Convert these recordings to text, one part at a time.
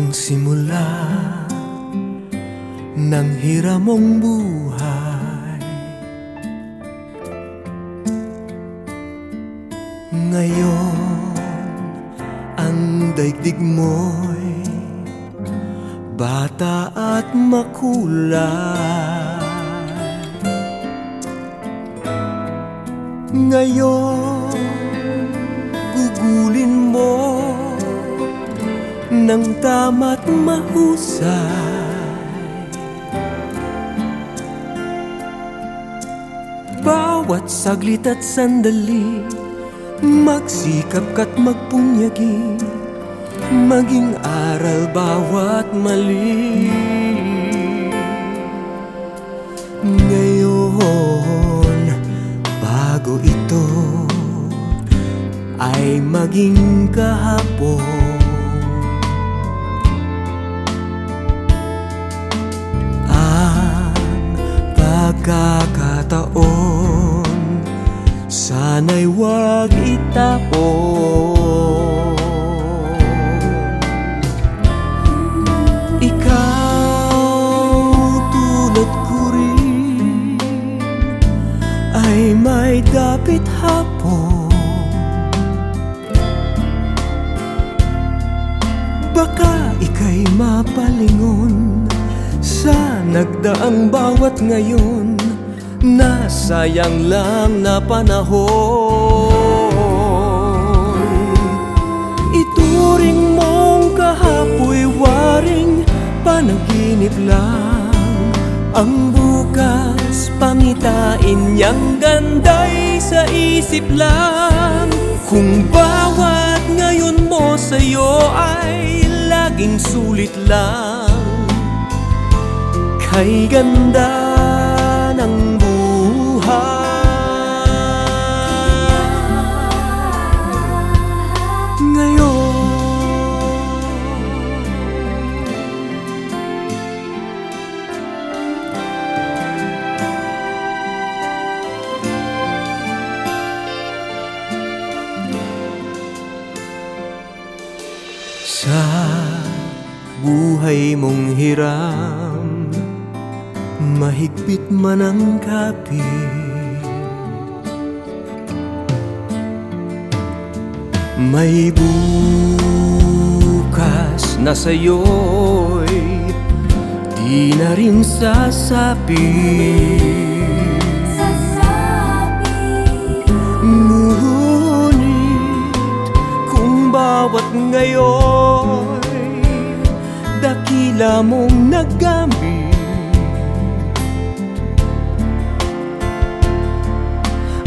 Ang simula ng hiramong buhay. Ngayon ang daigdig mo'y bata at makulay. Ngayon gugulin mo ng tama't mahusay. Bawat saglit at sandali Magsikap ka't magpunyagi. Maging aral bawat mali. Ngayon, bago ito Ay maging kahapon ika'y mapalingon Sa nagdaang bawat ngayon Nasayang lang na panahon. Ituring mong kahapoy waring Panaginip lang. Ang bukas pangitain niyang ganday sa isip lang. Kung bawat ngayon mo sa'yo ay laging sulit lang. Kay ganda ng buhay. Ngayon. Sa buhay mong hiram Mahigpit man ang May bukas na sa'yo'y Di na rin sasapit Ngunit kung bawat ngayon Dakila mong nagamit.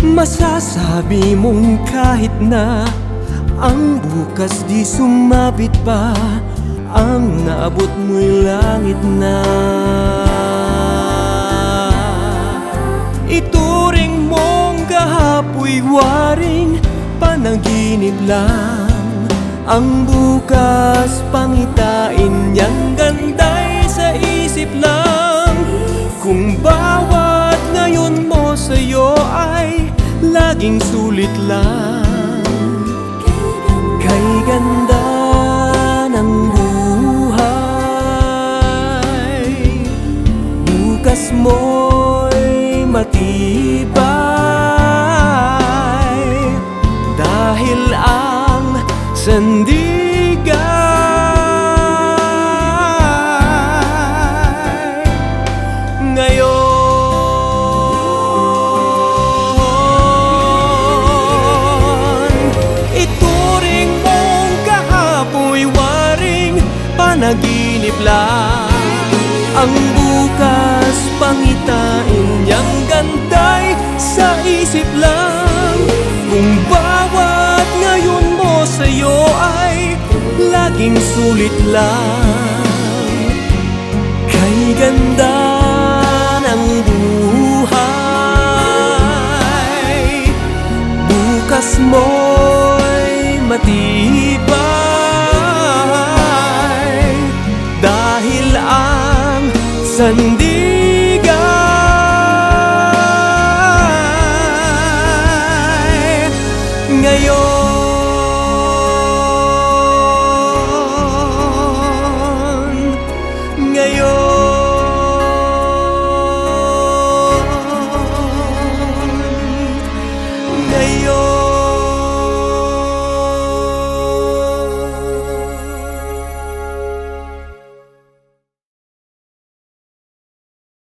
Masasabi mong kahit na Ang bukas di sumabit pa Ang naabot mo'y langit na. Ituring mong kahapoy waring Panaginip lang Ang bukas pangitain niyang ganday sa isip lang Kung bawat ngayon mo sa'yo ay laging sulit lang. Kay ganda ng buhay Bukas mo'y matibay. Dahil ang sandigay Panaginip lang. Ang bukas pangitain niyang ganday Sa isip lang. Kung bawat ngayon mo sa'yo ay Laging sulit lang. Kay ganda 本地